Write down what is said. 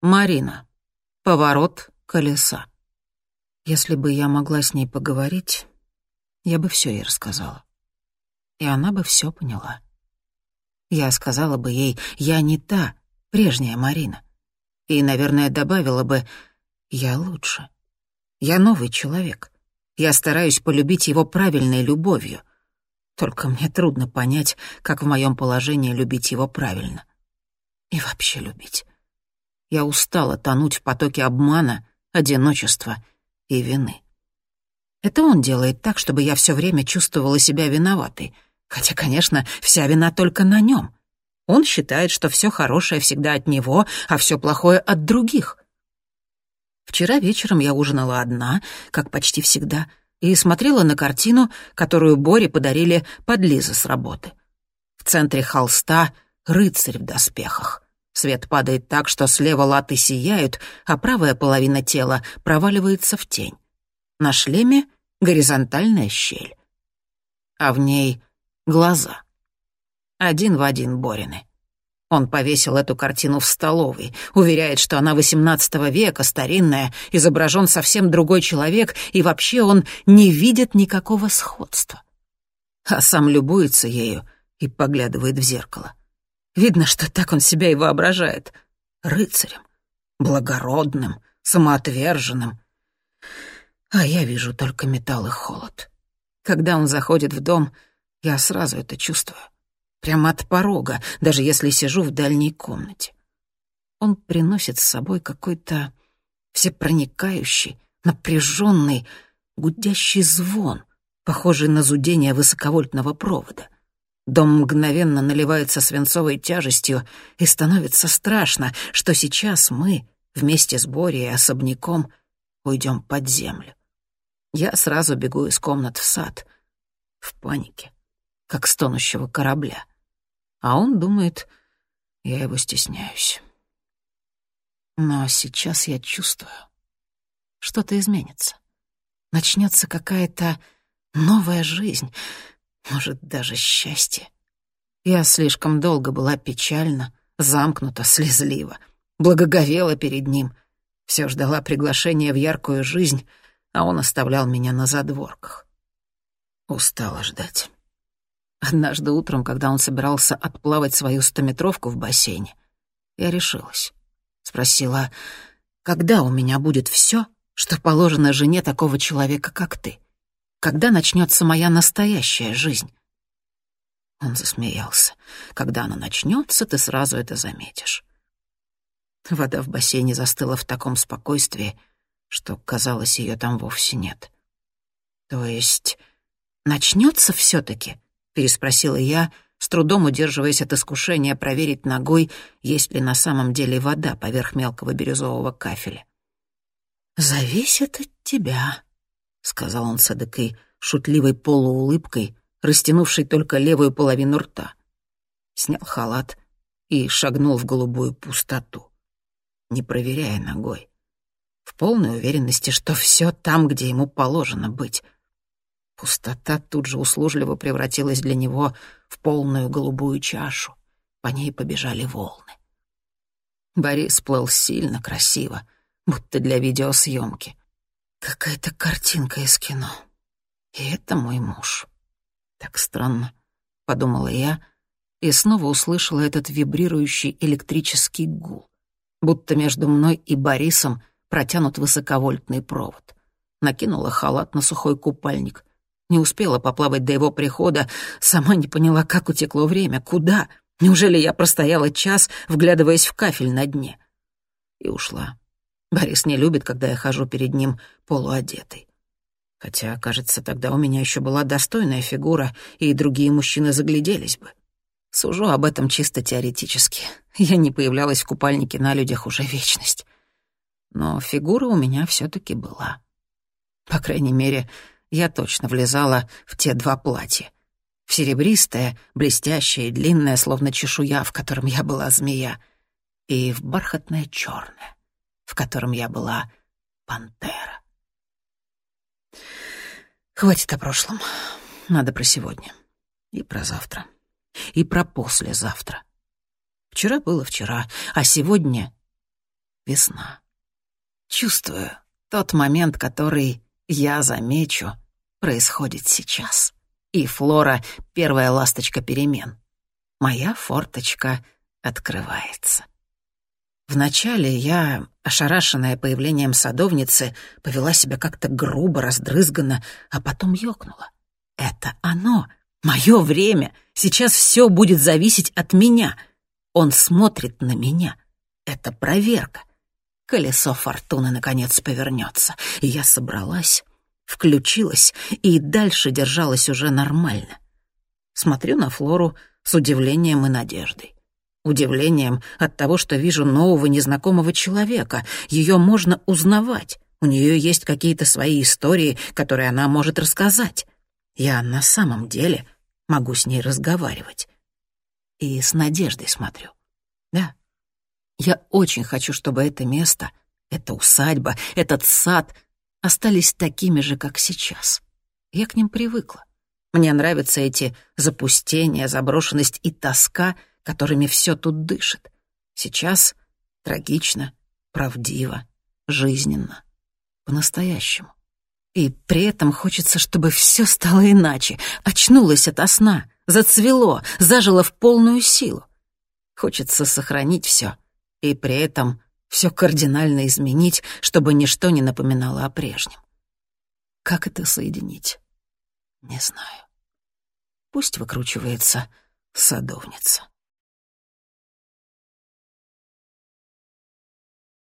Марина. Поворот колеса. Если бы я могла с ней поговорить, я бы все ей рассказала. И она бы все поняла. Я сказала бы ей, я не та, прежняя Марина. И, наверное, добавила бы, я лучше. Я новый человек. Я стараюсь полюбить его правильной любовью. Только мне трудно понять, как в моем положении любить его правильно. И вообще любить. Я устала тонуть в потоке обмана, одиночества и вины. Это он делает так, чтобы я все время чувствовала себя виноватой. Хотя, конечно, вся вина только на нем. Он считает, что все хорошее всегда от него, а все плохое от других. Вчера вечером я ужинала одна, как почти всегда, и смотрела на картину, которую Боре подарили подлиза с работы. В центре холста рыцарь в доспехах. Свет падает так, что слева латы сияют, а правая половина тела проваливается в тень. На шлеме горизонтальная щель. А в ней глаза. Один в один Борины. Он повесил эту картину в столовой, уверяет, что она XVIII века, старинная, изображен совсем другой человек, и вообще он не видит никакого сходства. А сам любуется ею и поглядывает в зеркало. Видно, что так он себя и воображает. Рыцарем, благородным, самоотверженным. А я вижу только металл и холод. Когда он заходит в дом, я сразу это чувствую. Прямо от порога, даже если сижу в дальней комнате. Он приносит с собой какой-то всепроникающий, напряженный, гудящий звон, похожий на зудение высоковольтного провода. Дом мгновенно наливается свинцовой тяжестью, и становится страшно, что сейчас мы, вместе с Борей и особняком, уйдем под землю. Я сразу бегу из комнат в сад, в панике как стонущего корабля. А он думает, я его стесняюсь. Но сейчас я чувствую, что-то изменится. Начнется какая-то новая жизнь, может, даже счастье. Я слишком долго была печальна, замкнута, слезлива, благоговела перед ним, все ждала приглашения в яркую жизнь, а он оставлял меня на задворках. Устала ждать. Однажды утром, когда он собирался отплавать свою стометровку в бассейне, я решилась. Спросила, когда у меня будет все, что положено жене такого человека, как ты? Когда начнется моя настоящая жизнь? Он засмеялся. Когда она начнется, ты сразу это заметишь. Вода в бассейне застыла в таком спокойствии, что, казалось, ее там вовсе нет. То есть начнется все-таки? переспросила я, с трудом удерживаясь от искушения проверить ногой, есть ли на самом деле вода поверх мелкого бирюзового кафеля. «Зависит от тебя», — сказал он с эдакой шутливой полуулыбкой, растянувшей только левую половину рта. Снял халат и шагнул в голубую пустоту, не проверяя ногой, в полной уверенности, что все там, где ему положено быть — Пустота тут же услужливо превратилась для него в полную голубую чашу. По ней побежали волны. Борис плыл сильно красиво, будто для видеосъемки. Какая-то картинка из кино. И это мой муж. Так странно, подумала я, и снова услышала этот вибрирующий электрический гул, будто между мной и Борисом протянут высоковольтный провод. Накинула халат на сухой купальник, не успела поплавать до его прихода, сама не поняла, как утекло время, куда. Неужели я простояла час, вглядываясь в кафель на дне? И ушла. Борис не любит, когда я хожу перед ним полуодетой. Хотя, кажется, тогда у меня еще была достойная фигура, и другие мужчины загляделись бы. Сужу об этом чисто теоретически. Я не появлялась в купальнике на людях уже вечность. Но фигура у меня все таки была. По крайней мере, я точно влезала в те два платья. В серебристое, блестящее и длинное, словно чешуя, в котором я была змея, и в бархатное черное, в котором я была пантера. Хватит о прошлом. Надо про сегодня. И про завтра. И про послезавтра. Вчера было вчера, а сегодня... весна. Чувствую, тот момент, который я замечу, происходит сейчас. И Флора — первая ласточка перемен. Моя форточка открывается. Вначале я, ошарашенная появлением садовницы, повела себя как-то грубо, раздрызганно, а потом ёкнула. Это оно, мое время, сейчас все будет зависеть от меня. Он смотрит на меня. Это проверка. Колесо фортуны наконец повернется, и я собралась, включилась и дальше держалась уже нормально. Смотрю на Флору с удивлением и надеждой. Удивлением от того, что вижу нового незнакомого человека. Ее можно узнавать. У нее есть какие-то свои истории, которые она может рассказать. Я на самом деле могу с ней разговаривать. И с надеждой смотрю. Да, я очень хочу, чтобы это место, эта усадьба, этот сад остались такими же, как сейчас. Я к ним привыкла. Мне нравятся эти запустения, заброшенность и тоска, которыми все тут дышит. Сейчас трагично, правдиво, жизненно, по-настоящему. И при этом хочется, чтобы все стало иначе, очнулось ото сна, зацвело, зажило в полную силу. Хочется сохранить все — и при этом все кардинально изменить, чтобы ничто не напоминало о прежнем. Как это соединить? Не знаю. Пусть выкручивается садовница.